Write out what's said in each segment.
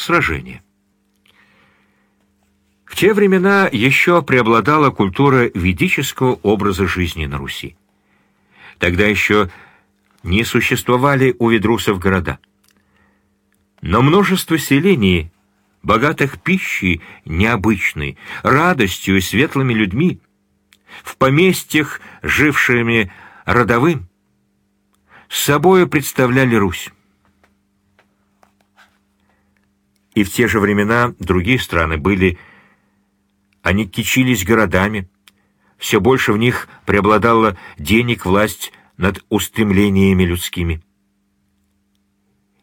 сражения. В те времена еще преобладала культура ведического образа жизни на Руси. Тогда еще не существовали у ведрусов города. Но множество селений, богатых пищей необычной, радостью и светлыми людьми, в поместьях, жившими родовым, с собою представляли Русь. И в те же времена другие страны были они кичились городами. Все больше в них преобладала денег власть над устремлениями людскими.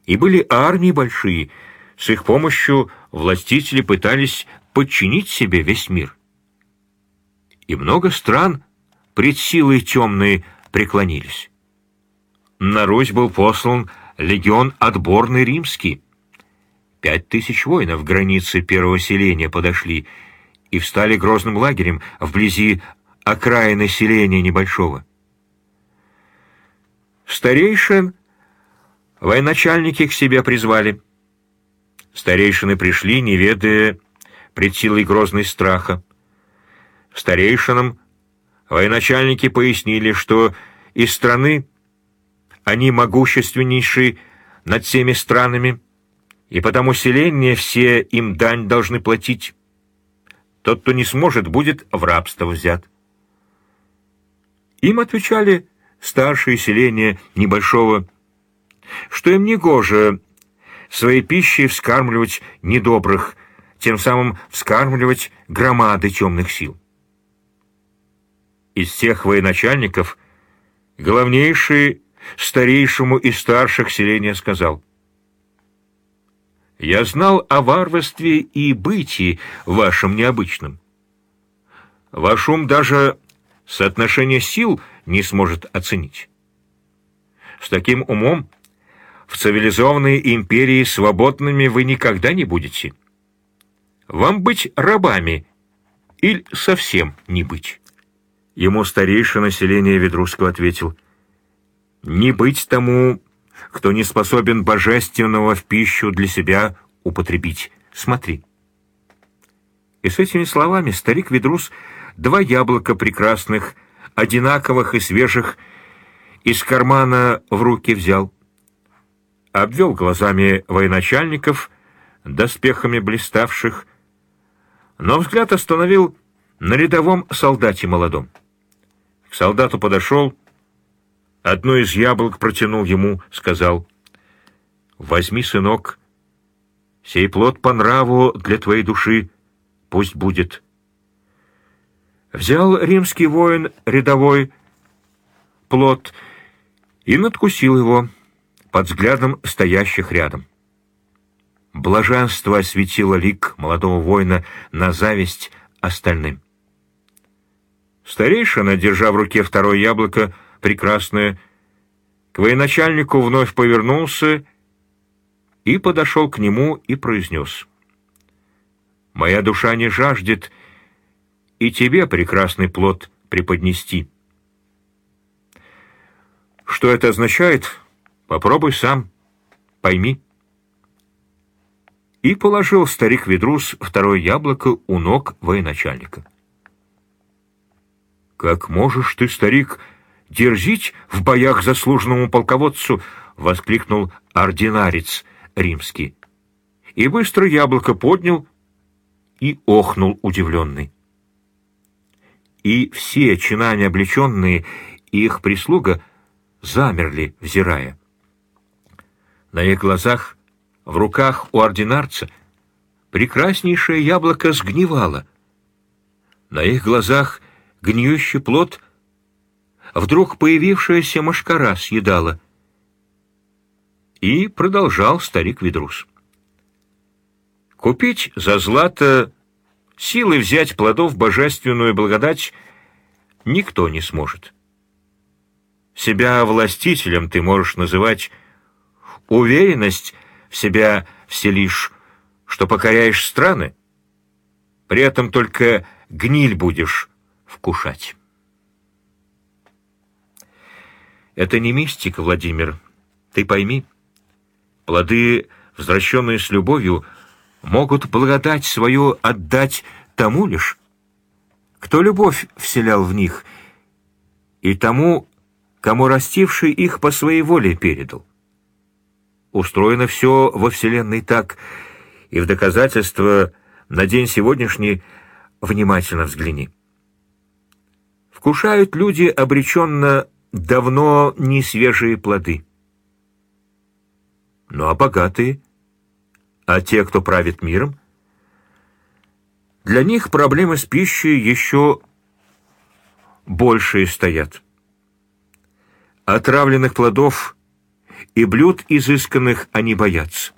И были армии большие, с их помощью властители пытались подчинить себе весь мир. И много стран пред силой темной преклонились. На Русь был послан легион отборный римский. Пять тысяч воинов границы первого селения подошли — и встали грозным лагерем вблизи окраины селения небольшого. Старейшин военачальники к себе призвали. Старейшины пришли, не ведая пред силой грозной страха. Старейшинам военачальники пояснили, что из страны они могущественнейшие над всеми странами, и потому селение все им дань должны платить. Тот, кто не сможет, будет в рабство взят. Им отвечали старшие селения небольшого, что им не гоже своей пищей вскармливать недобрых, тем самым вскармливать громады темных сил. Из всех военачальников главнейший старейшему из старших селения сказал, я знал о варварстве и бытии вашем необычном. Ваш ум даже соотношение сил не сможет оценить. С таким умом в цивилизованной империи свободными вы никогда не будете. Вам быть рабами или совсем не быть. Ему старейшее население Ведрусского ответил, «Не быть тому кто не способен божественного в пищу для себя употребить. Смотри. И с этими словами старик Ведрус два яблока прекрасных, одинаковых и свежих, из кармана в руки взял. Обвел глазами военачальников, доспехами блиставших, но взгляд остановил на рядовом солдате молодом. К солдату подошел, Одно из яблок протянул ему, сказал, «Возьми, сынок, сей плод по нраву для твоей души, пусть будет». Взял римский воин рядовой плод и надкусил его под взглядом стоящих рядом. Блаженство осветило лик молодого воина на зависть остальным. Старейшина, держа в руке второе яблоко, прекрасное, к военачальнику вновь повернулся и подошел к нему и произнес. «Моя душа не жаждет и тебе прекрасный плод преподнести». Что это означает? Попробуй сам, пойми. И положил старик Ведрус второе яблоко у ног военачальника. «Как можешь ты, старик, — дерзить в боях заслуженному полководцу!» — воскликнул ординарец римский. И быстро яблоко поднял и охнул удивленный. И все чинания облеченные и их прислуга замерли, взирая. На их глазах, в руках у ординарца, прекраснейшее яблоко сгнивало. На их глазах гниющий плод вдруг появившаяся мошкара съедала. И продолжал старик Ведрус. Купить за злато, силы взять плодов божественную благодать никто не сможет. Себя властителем ты можешь называть, уверенность в себя вселишь, что покоряешь страны, при этом только гниль будешь вкушать. Это не мистика, Владимир. Ты пойми. Плоды, возвращенные с любовью, могут благодать свою отдать тому лишь, кто любовь вселял в них, и тому, кому растивший их по своей воле передал. Устроено все во Вселенной так, и в доказательство на день сегодняшний внимательно взгляни. Вкушают люди обреченно давно не свежие плоды. Ну а богатые, а те, кто правит миром, для них проблемы с пищей еще большие стоят. Отравленных плодов и блюд изысканных они боятся.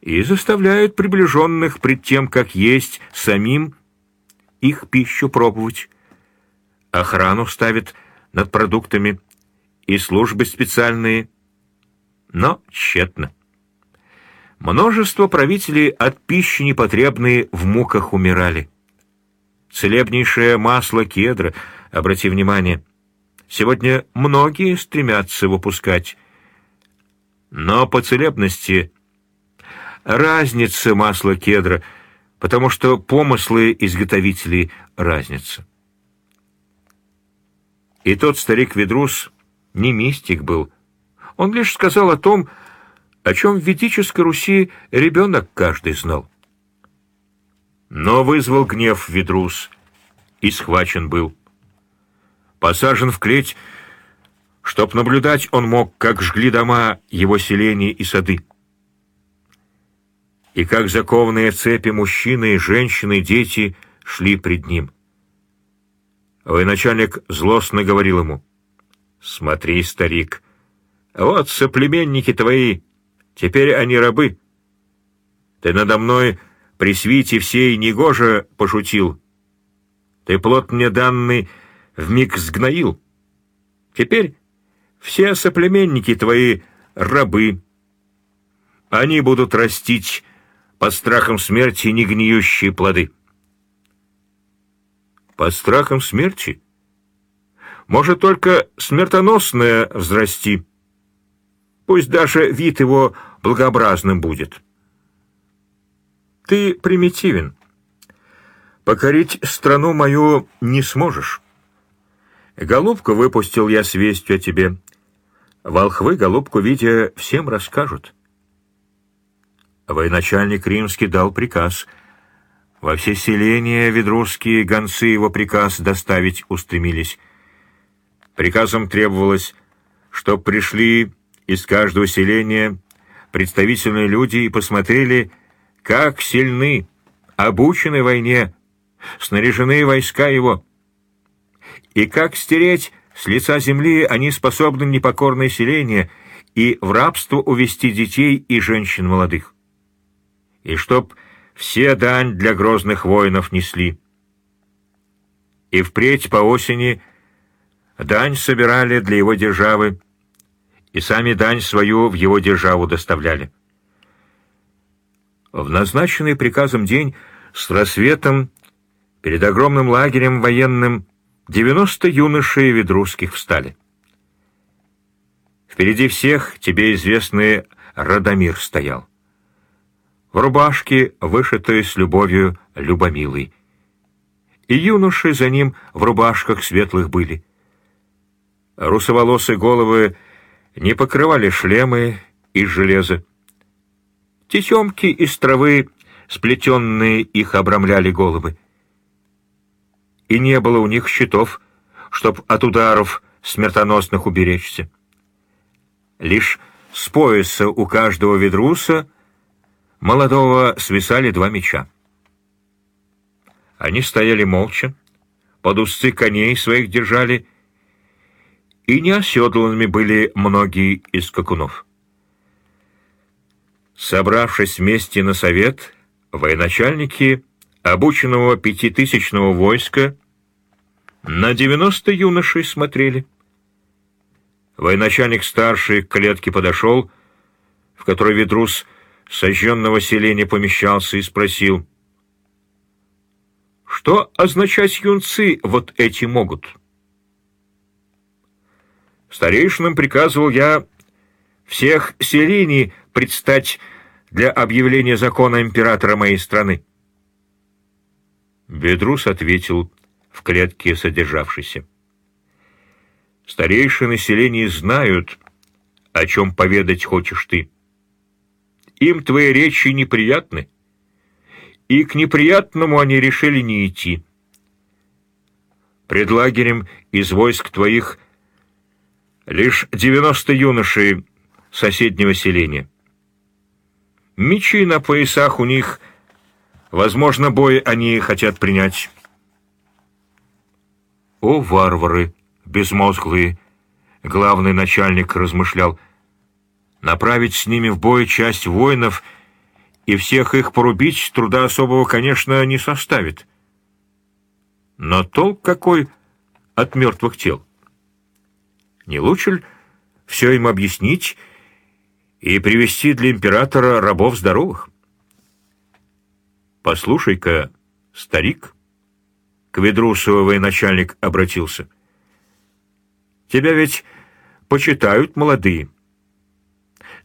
И заставляют приближенных пред тем, как есть самим, их пищу пробовать. Охрану ставят над продуктами и службы специальные, но тщетно. Множество правителей от пищи непотребные в муках умирали. Целебнейшее масло кедра, обрати внимание, сегодня многие стремятся выпускать. Но по целебности разница масла кедра, потому что помыслы изготовителей разница. И тот старик-ведрус не мистик был. Он лишь сказал о том, о чем в ведической Руси ребенок каждый знал. Но вызвал гнев Ведрус и схвачен был. Посажен в клеть, чтоб наблюдать он мог, как жгли дома его селения и сады. И как закованные цепи мужчины, женщины, дети шли пред ним. Военачальник злостно говорил ему, «Смотри, старик, вот соплеменники твои, теперь они рабы. Ты надо мной при свите всей негоже пошутил. Ты плод мне данный вмиг сгноил. Теперь все соплеменники твои рабы. Они будут растить под страхом смерти негниющие плоды. Под страхом смерти? Может, только смертоносное взрасти. Пусть даже вид его благообразным будет. Ты примитивен. Покорить страну мою не сможешь. Голубку выпустил я с вестью о тебе. Волхвы голубку, видя, всем расскажут. Военачальник римский дал приказ. Во все селения ведрусские гонцы его приказ доставить устремились. Приказом требовалось, чтоб пришли из каждого селения представительные люди и посмотрели, как сильны, обучены войне, снаряжены войска его, и как стереть с лица земли они способны непокорное селение и в рабство увести детей и женщин молодых. И чтоб все дань для грозных воинов несли. И впредь по осени дань собирали для его державы, и сами дань свою в его державу доставляли. В назначенный приказом день с рассветом перед огромным лагерем военным девяносто юношей ведрусских встали. Впереди всех тебе известный Радомир стоял. В рубашке, вышитой с любовью любомилой. И юноши за ним в рубашках светлых были. Русоволосые головы не покрывали шлемы из железа. Тесемки из травы, сплетенные, их обрамляли головы. И не было у них щитов, чтоб от ударов смертоносных уберечься. Лишь с пояса у каждого ведруса молодого свисали два меча. Они стояли молча, под узцы коней своих держали и неоседланными были многие из скакунов. Собравшись вместе на совет, военачальники обученного пятитысячного войска на девяносто юношей смотрели. Военачальник старший к клетке подошел, в которой Ведрус сожженного селения помещался, и спросил, «Что означать юнцы вот эти могут?» Старейшинам приказывал я всех селений предстать для объявления закона императора моей страны? Бедрус ответил в клетке содержавшейся. Старейшие населения знают, о чем поведать хочешь ты. Им твои речи неприятны, и к неприятному они решили не идти. Пред лагерем из войск твоих лишь девяносто юношей соседнего селения. Мечи на поясах у них, возможно, бой они хотят принять. О, варвары, безмозглые! Главный начальник размышлял. Направить с ними в бой часть воинов и всех их порубить труда особого, конечно, не составит. Но толк какой от мертвых тел? Не лучше ли все им объяснить и привести для императора рабов здоровых? «Послушай-ка, старик», — к Ведрусову военачальник обратился, — «тебя ведь почитают молодые.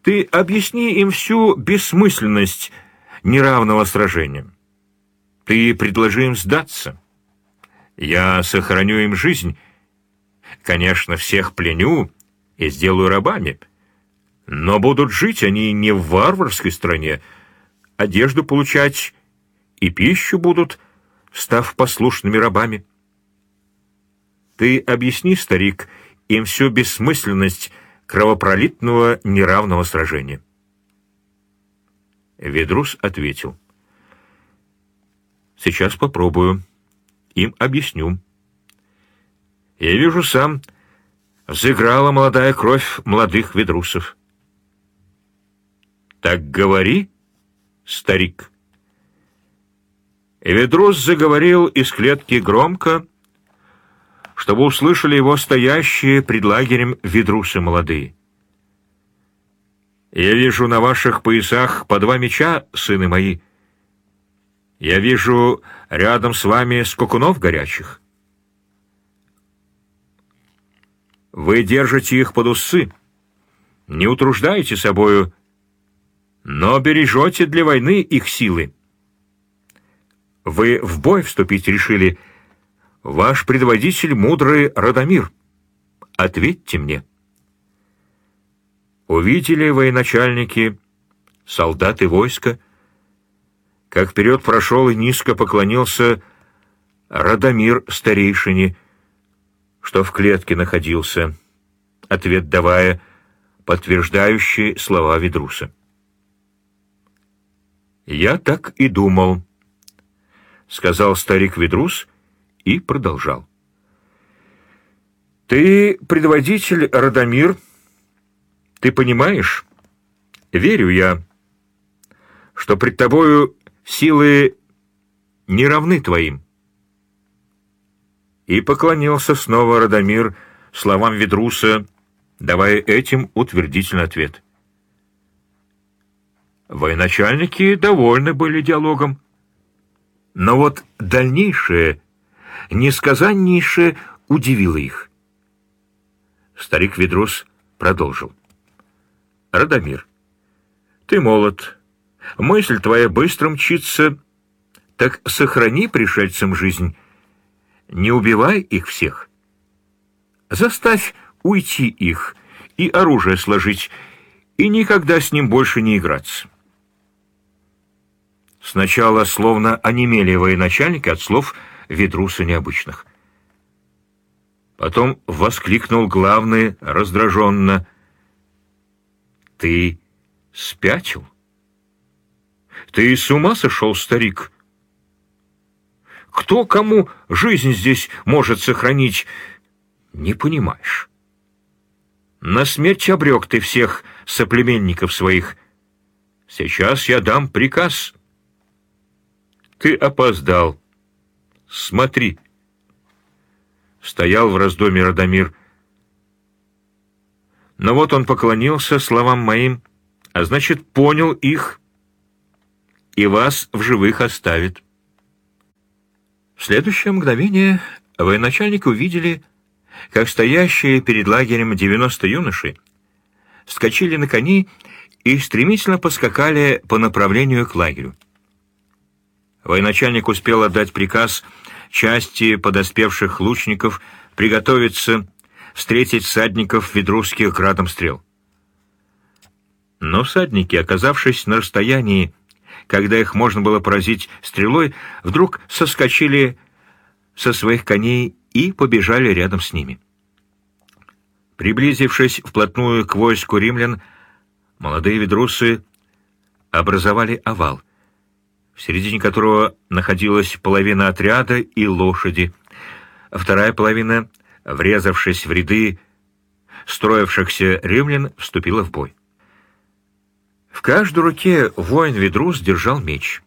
Ты объясни им всю бессмысленность неравного сражения. Ты предложи им сдаться». Я сохраню им жизнь. Конечно, всех пленю и сделаю рабами. Но будут жить они не в варварской стране, одежду получать и пищу будут, став послушными рабами. Ты объясни, старик, им всю бессмысленность кровопролитного неравного сражения. Ведрус ответил. «Сейчас попробую» им объясню. Я вижу сам, взыграла молодая кровь молодых ведрусов. Так говори, старик. Ведрус заговорил из клетки громко, чтобы услышали его стоящие пред лагерем ведрусы молодые. Я вижу на ваших поясах по два меча, сыны мои, — я вижу рядом с вами скакунов горячих. Вы держите их под усы, не утруждаете собою, но бережете для войны их силы. Вы в бой вступить решили. Ваш предводитель мудрый Радомир. Ответьте мне. Увидели военачальники, солдаты войска, как вперед прошел и низко поклонился Радомир старейшине, что в клетке находился, ответ давая, подтверждающий слова Ведруса. «Я так и думал», — сказал старик Ведрус и продолжал. «Ты предводитель Радомир, ты понимаешь? Верю я, что пред тобою силы не равны твоим. И поклонился снова Радомир словам Ведруса, давая этим утвердительный ответ. Военачальники довольны были диалогом. Но вот дальнейшее, несказаннейшее удивило их. Старик Ведрус продолжил. «Радомир, ты молод, Мысль твоя быстро мчится, так сохрани пришельцам жизнь. Не убивай их всех. Заставь уйти их и оружие сложить, и никогда с ним больше не играться. Сначала словно онемели военачальники от слов Ведруса необычных. Потом воскликнул главный раздраженно. «Ты спятил?» Ты с ума сошел, старик? Кто кому жизнь здесь может сохранить, не понимаешь. На смерть обрек ты всех соплеменников своих. Сейчас я дам приказ. Ты опоздал. Смотри. Стоял в раздоме Радомир. Но вот он поклонился словам моим, а значит, понял их и вас в живых оставит. В следующее мгновение военачальники увидели, как стоящие перед лагерем девяносто юношей вскочили на кони и стремительно поскакали по направлению к лагерю. Военачальник успел отдать приказ части подоспевших лучников приготовиться встретить всадников ведрусских градом стрел. Но всадники, оказавшись на расстоянии, когда их можно было поразить стрелой, вдруг соскочили со своих коней и побежали рядом с ними. Приблизившись вплотную к войску римлян, молодые ведрусы образовали овал, в середине которого находилась половина отряда и лошади, вторая половина, врезавшись в ряды строившихся римлян, вступила в бой. В каждой руке воин-ведрус держал меч.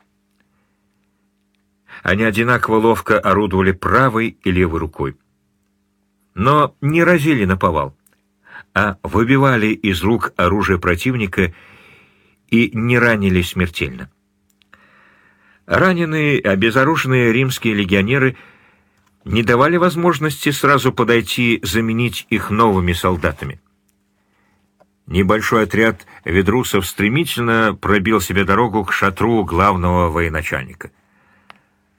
Они одинаково ловко орудовали правой и левой рукой. Но не разили на повал, а выбивали из рук оружие противника и не ранили смертельно. Раненые, обезоруженные римские легионеры не давали возможности сразу подойти заменить их новыми солдатами. Небольшой отряд ведрусов стремительно пробил себе дорогу к шатру главного военачальника.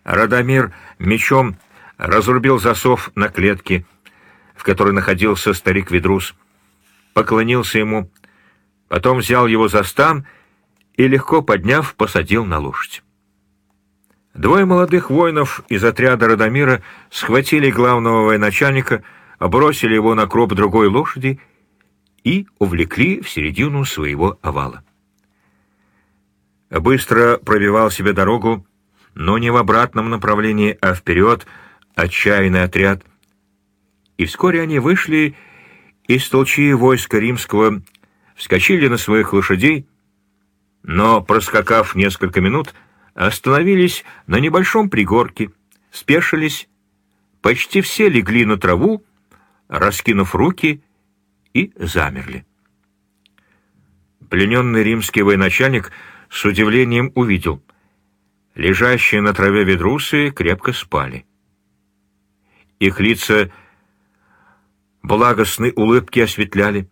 Радомир мечом разрубил засов на клетке, в которой находился старик Ведрус, поклонился ему, потом взял его за стан и, легко подняв, посадил на лошадь. Двое молодых воинов из отряда Радомира схватили главного военачальника, бросили его на кроп другой лошади и увлекли в середину своего овала. Быстро пробивал себе дорогу, но не в обратном направлении, а вперед, отчаянный отряд. И вскоре они вышли из толчи войска римского, вскочили на своих лошадей, но, проскакав несколько минут, остановились на небольшом пригорке, спешились, почти все легли на траву, раскинув руки и замерли. Плененный римский военачальник с удивлением увидел. Лежащие на траве ведрусы крепко спали. Их лица благостной улыбки осветляли.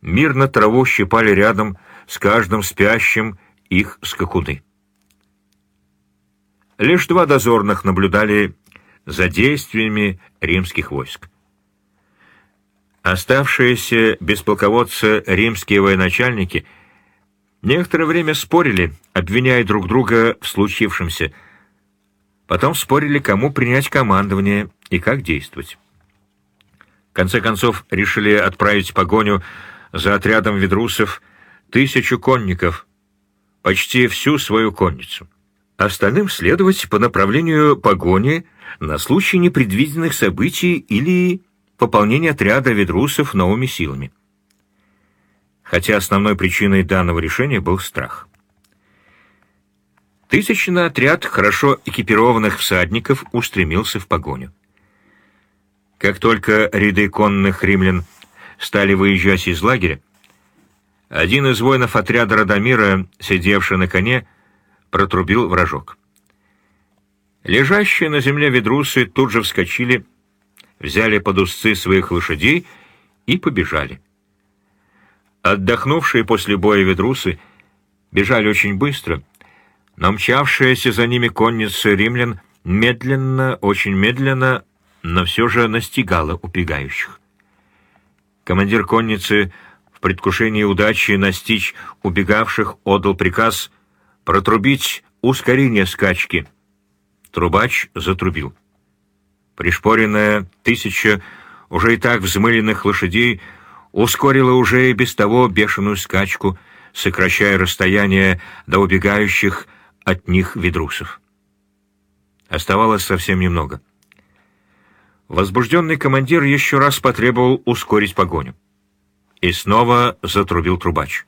Мирно траву щипали рядом с каждым спящим их скакуны. Лишь два дозорных наблюдали за действиями римских войск. Оставшиеся без полководца римские военачальники некоторое время спорили, обвиняя друг друга в случившемся. Потом спорили, кому принять командование и как действовать. В конце концов, решили отправить погоню за отрядом ведрусов тысячу конников, почти всю свою конницу. Остальным следовать по направлению погони на случай непредвиденных событий или пополнение отряда ведрусов новыми силами. Хотя основной причиной данного решения был страх. Тысячный отряд хорошо экипированных всадников устремился в погоню. Как только ряды конных римлян стали выезжать из лагеря, один из воинов отряда Радомира, сидевший на коне, протрубил вражок. Лежащие на земле ведрусы тут же вскочили взяли под узцы своих лошадей и побежали. Отдохнувшие после боя ведрусы бежали очень быстро, но мчавшаяся за ними конница римлян медленно, очень медленно, но все же настигала убегающих. Командир конницы в предвкушении удачи настичь убегавших отдал приказ протрубить ускорение скачки. Трубач затрубил. Пришпоренная тысяча уже и так взмыленных лошадей ускорила уже и без того бешеную скачку, сокращая расстояние до убегающих от них ведрусов. Оставалось совсем немного. Возбужденный командир еще раз потребовал ускорить погоню. И снова затрубил трубач.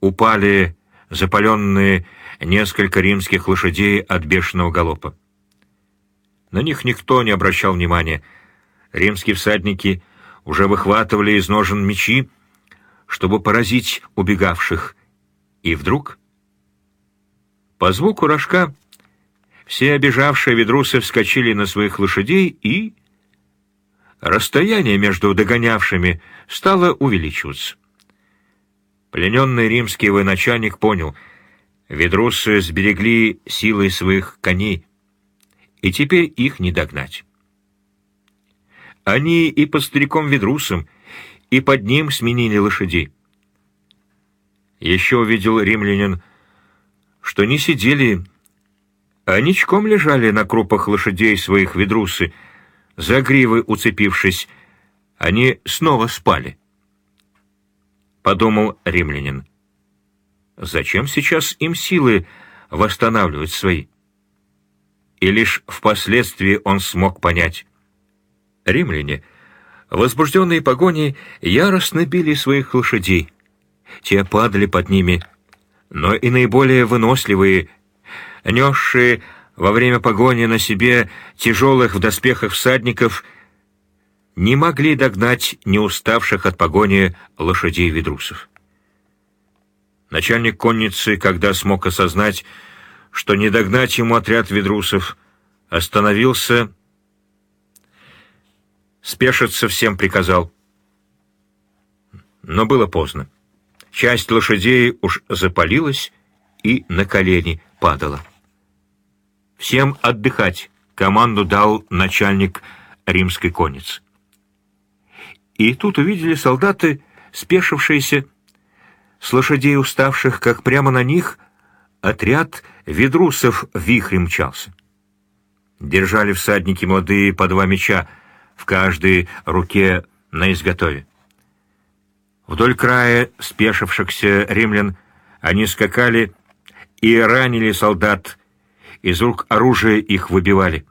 Упали запаленные несколько римских лошадей от бешеного галопа. На них никто не обращал внимания. Римские всадники уже выхватывали из ножен мечи, чтобы поразить убегавших. И вдруг... По звуку рожка все обижавшие ведрусы вскочили на своих лошадей и... Расстояние между догонявшими стало увеличиваться. Плененный римский военачальник понял, ведрусы сберегли силой своих коней, и теперь их не догнать. Они и под стариком Ведрусом, и под ним сменили лошадей. Еще увидел римлянин, что не сидели, а ничком лежали на крупах лошадей своих ведрусы, за гривы уцепившись, они снова спали. Подумал римлянин. Зачем сейчас им силы восстанавливать свои? И лишь впоследствии он смог понять. Римляне, возбужденные погоней, яростно били своих лошадей. Те падали под ними, но и наиболее выносливые, несшие во время погони на себе тяжелых в доспехах всадников, не могли догнать не уставших от погони лошадей ведрусов. Начальник конницы, когда смог осознать, что не догнать ему отряд ведрусов, остановился, спешиться всем приказал. Но было поздно. Часть лошадей уж запалилась и на колени падала. «Всем отдыхать!» — команду дал начальник римской конницы. И тут увидели солдаты, спешившиеся, с лошадей уставших, как прямо на них отряд ведрусов вихрем мчался. Держали всадники молодые по два меча, в каждой руке на изготове. Вдоль края спешившихся римлян они скакали и ранили солдат, из рук оружия их выбивали.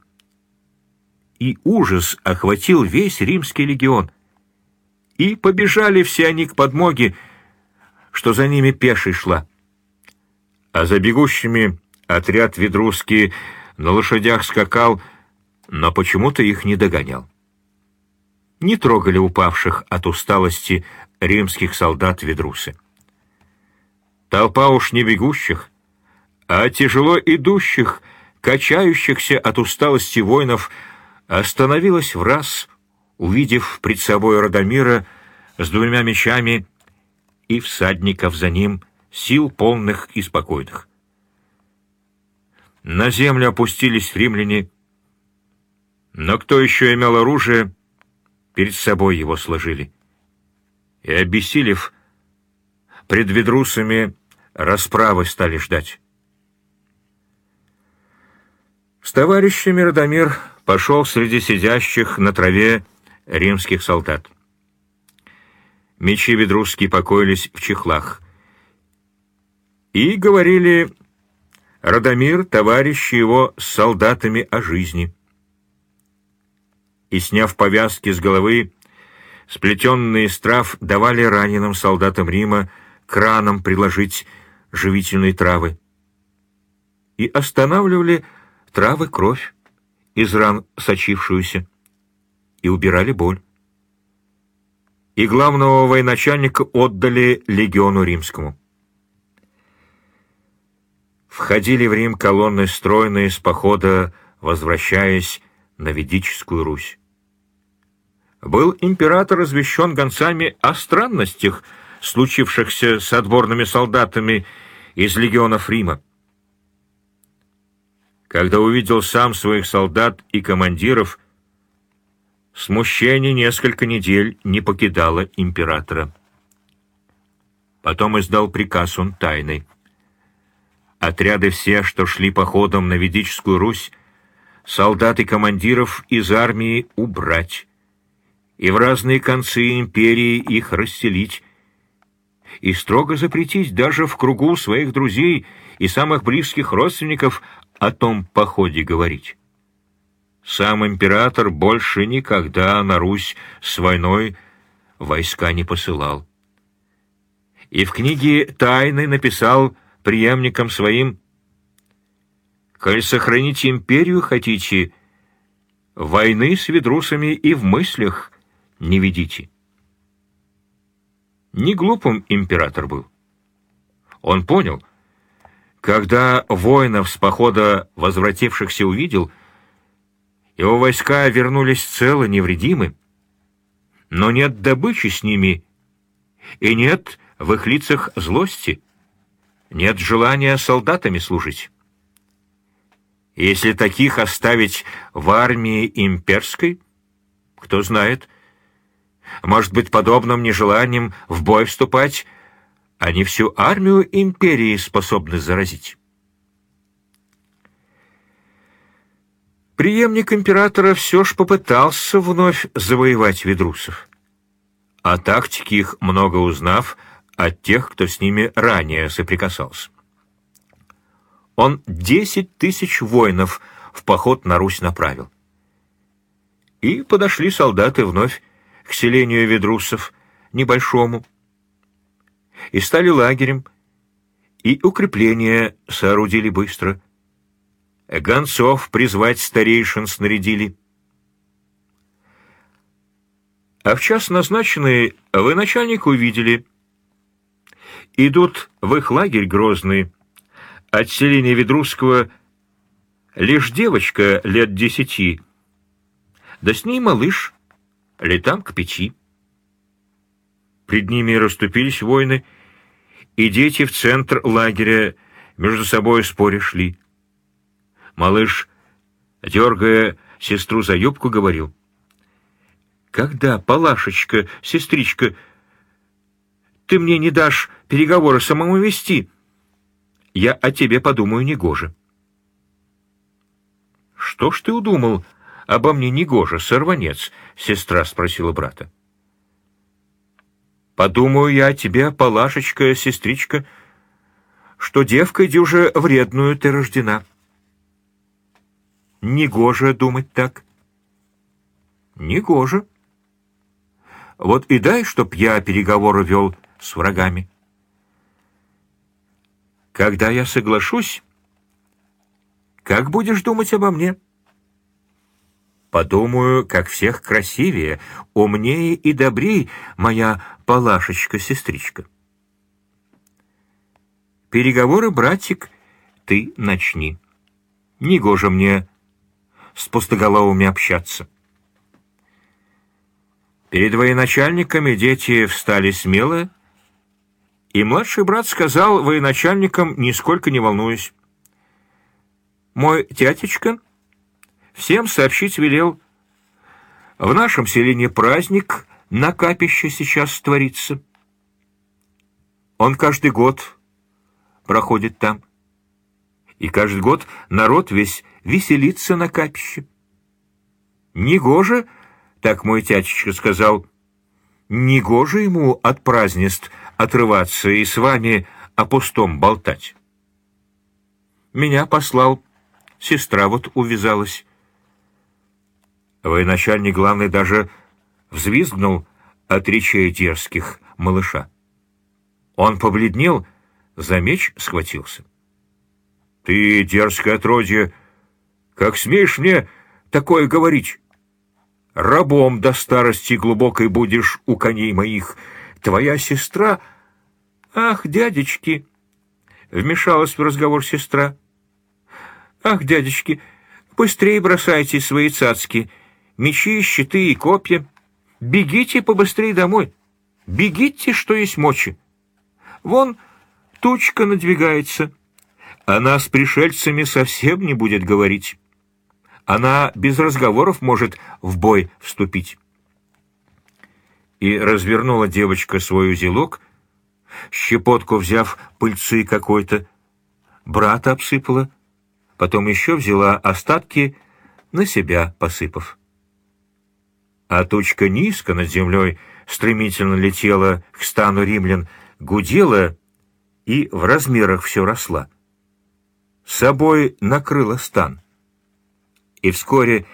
И ужас охватил весь римский легион. И побежали все они к подмоге, что за ними пешей шла. А за бегущими отряд ведрусский на лошадях скакал, но почему-то их не догонял. Не трогали упавших от усталости римских солдат ведрусы. Толпа уж не бегущих, а тяжело идущих, качающихся от усталости воинов, остановилась в раз, увидев пред собой Радомира с двумя мечами и всадников за ним, сил полных и спокойных. На землю опустились римляне, но кто еще имел оружие, перед собой его сложили. И, обессилев, пред ведрусами расправы стали ждать. С товарищами Радомир пошел среди сидящих на траве римских солдат. Мечи ведрусские покоились в чехлах. И говорили Радомир, товарищи его, с солдатами о жизни. И, сняв повязки с головы, сплетенные из трав давали раненым солдатам Рима кранам приложить живительные травы. И останавливали травы кровь, из ран сочившуюся, и убирали боль. И главного военачальника отдали легиону римскому. Входили в Рим колонны стройные с похода, возвращаясь на Ведическую Русь. Был император извещен гонцами о странностях, случившихся с отборными солдатами из легионов Рима когда увидел сам своих солдат и командиров, смущение несколько недель не покидало императора. Потом издал приказ он тайный. Отряды все, что шли походом на Ведическую Русь, солдат и командиров из армии убрать, и в разные концы империи их расселить, и строго запретить даже в кругу своих друзей и самых близких родственников о том походе говорить. Сам император больше никогда на Русь с войной войска не посылал. И в книге «Тайны» написал преемникам своим «Коль сохранить империю хотите, войны с ведрусами и в мыслях не ведите». Не глупым император был. Он понял — когда воинов с похода возвратившихся увидел, его войска вернулись целы, невредимы, но нет добычи с ними, и нет в их лицах злости, нет желания солдатами служить. Если таких оставить в армии имперской, кто знает, может быть, подобным нежеланием в бой вступать, они всю армию империи способны заразить. Приемник императора все ж попытался вновь завоевать ведрусов. О тактике их много узнав от тех, кто с ними ранее соприкасался. Он десять тысяч воинов в поход на Русь направил. И подошли солдаты вновь к селению ведрусов, небольшому, и стали лагерем, и укрепления соорудили быстро. Гонцов призвать старейшин снарядили. А в час назначенный вы начальник увидели. Идут в их лагерь грозный, от селения Ведрусского лишь девочка лет десяти, да с ней малыш, летам к пяти. Пред ними расступились воины, и дети в центр лагеря между собой споря шли. Малыш, дергая сестру за юбку, говорил. «Когда, Палашечка, сестричка, ты мне не дашь переговоры самому вести?» я о тебе подумаю негоже». «Что ж ты удумал обо мне негоже, сорванец?» — сестра спросила брата. «Подумаю я о тебе, Палашечка, сестричка, что девкой дюже вредную ты рождена». «Негоже думать так». «Негоже». «Вот и дай, чтоб я переговоры вел с врагами». Когда я соглашусь, как будешь думать обо мне? Подумаю, как всех красивее, умнее и добрей моя Палашечка-сестричка. Переговоры, братик, ты начни. Негоже мне с пустоголовыми общаться. Перед военачальниками дети встали смело, и младший брат сказал военачальникам, нисколько не волнуясь. «Мой тятечка всем сообщить велел. В нашем селении праздник на капище сейчас творится. Он каждый год проходит там. И каждый год народ весь веселится на капище. Негоже, так мой тятечка сказал, негоже ему от празднеств отрываться и с вами о пустом болтать. Меня послал, сестра вот увязалась. Военачальник главный даже взвизгнул от речей дерзких малыша. Он побледнел, за меч схватился. — Ты, дерзкое отродье, как смеешь мне такое говорить? Рабом до старости глубокой будешь у коней моих. Твоя сестра «Ах, дядечки!» — вмешалась в разговор сестра. «Ах, дядечки, быстрее бросайте свои цацки, мечи, щиты и копья. Бегите побыстрее домой. Бегите, что есть мочи. Вон тучка надвигается. Она с пришельцами совсем не будет говорить. Она без разговоров может в бой вступить». И развернула девочка свой узелок — щепотку взяв пыльцы какой-то, брата обсыпала, потом еще взяла остатки, на себя посыпав. А тучка низко над землей стремительно летела к стану римлян, гудела и в размерах все росла. С собой накрыла стан. И вскоре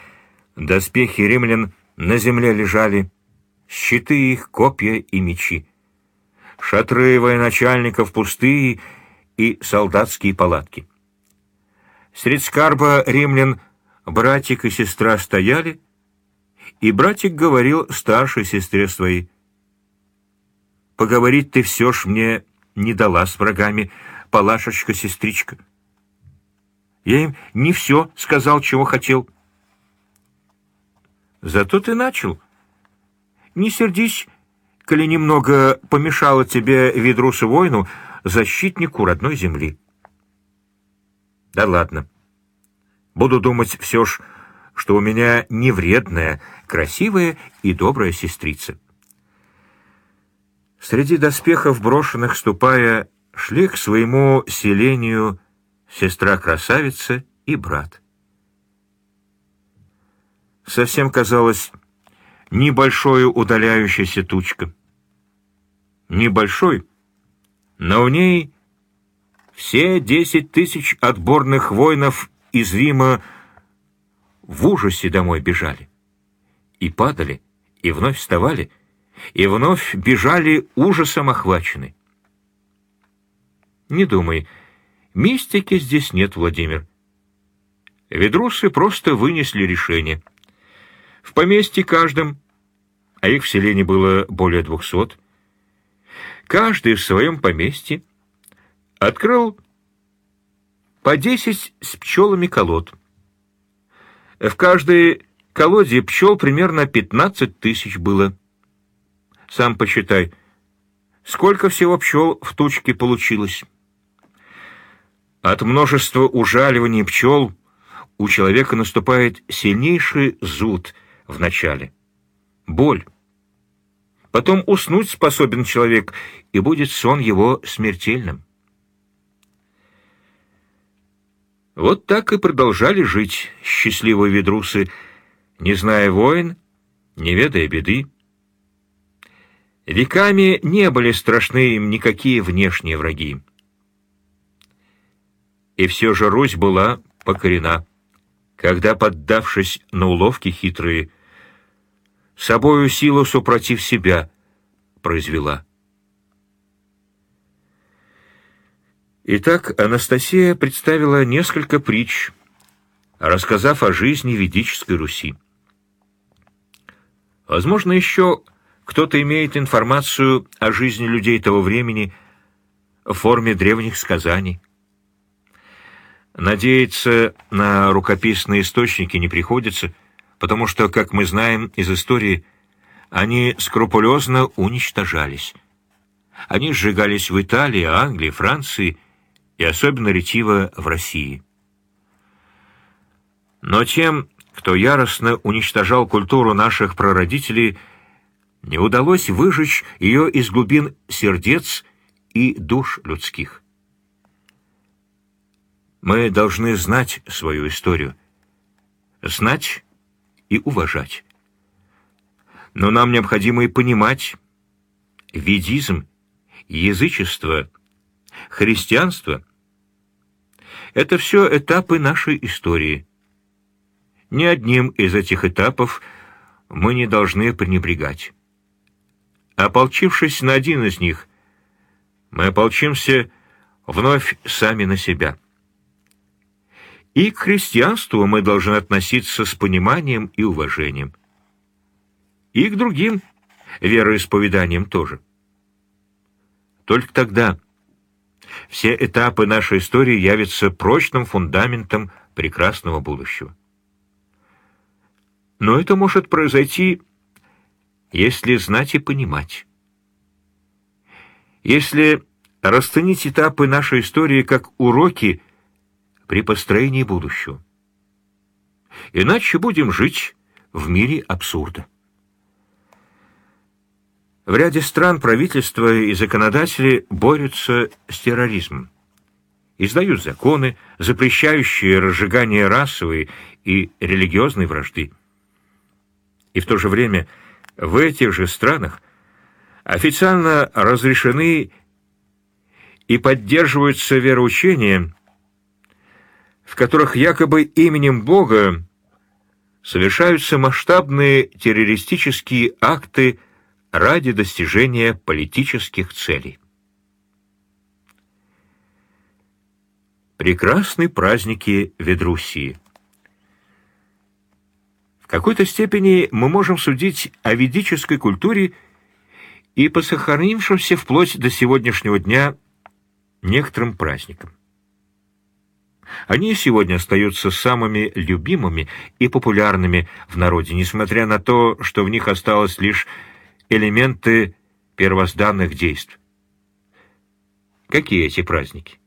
доспехи римлян на земле лежали, щиты их, копья и мечи шатры военачальников пустые и солдатские палатки. Средь скарба римлян братик и сестра стояли, и братик говорил старшей сестре своей, «Поговорить ты все ж мне не дала с врагами, Палашечка-сестричка. Я им не все сказал, чего хотел». «Зато ты начал. Не сердись, коли немного помешало тебе Ведрусу войну, защитнику родной земли. Да ладно. Буду думать все ж, что у меня не вредная, красивая и добрая сестрица. Среди доспехов брошенных, ступая, шли к своему селению сестра-красавица и брат. Совсем казалось небольшое удаляющаяся тучка. Небольшой, но в ней все десять тысяч отборных воинов из Рима в ужасе домой бежали. И падали, и вновь вставали, и вновь бежали ужасом охвачены. Не думай, мистики здесь нет, Владимир. Ведрусы просто вынесли решение. В поместье каждом, а их в селении было более двухсот, каждый в своем поместье открыл по десять с пчелами колод. В каждой колоде пчел примерно пятнадцать тысяч было. Сам посчитай, сколько всего пчел в тучке получилось. От множества ужаливаний пчел у человека наступает сильнейший зуд в начале. Боль. Потом уснуть способен человек, и будет сон его смертельным. Вот так и продолжали жить счастливые ведрусы, не зная войн, не ведая беды. Веками не были страшны им никакие внешние враги. И все же Русь была покорена, когда, поддавшись на уловки хитрые, собою силу супротив себя произвела. Итак, Анастасия представила несколько притч, рассказав о жизни ведической Руси. Возможно, еще кто-то имеет информацию о жизни людей того времени в форме древних сказаний. Надеяться на рукописные источники не приходится, потому что, как мы знаем из истории, они скрупулезно уничтожались. Они сжигались в Италии, Англии, Франции и особенно ретиво в России. Но тем, кто яростно уничтожал культуру наших прародителей, не удалось выжечь ее из глубин сердец и душ людских. Мы должны знать свою историю, знать и уважать. Но нам необходимо и понимать ведизм, язычество, христианство — это все этапы нашей истории. Ни одним из этих этапов мы не должны пренебрегать. Ополчившись на один из них, мы ополчимся вновь сами на себя. И к христианству мы должны относиться с пониманием и уважением. И к другим вероисповеданиям тоже. Только тогда все этапы нашей истории явятся прочным фундаментом прекрасного будущего. Но это может произойти, если знать и понимать. Если расценить этапы нашей истории как уроки при построении будущего. Иначе будем жить в мире абсурда. В ряде стран правительства и законодатели борются с терроризмом. Издают законы, запрещающие разжигание расовой и религиозной вражды. И в то же время в этих же странах официально разрешены и поддерживаются вероучения, в которых якобы именем Бога совершаются масштабные террористические акты ради достижения политических целей. Прекрасные праздники Ведруссии. В какой-то степени мы можем судить о ведической культуре и по сохранившимся вплоть до сегодняшнего дня некоторым праздникам. Они сегодня остаются самыми любимыми и популярными в народе, несмотря на то, что в них осталось лишь элементы первозданных действий. Какие эти праздники?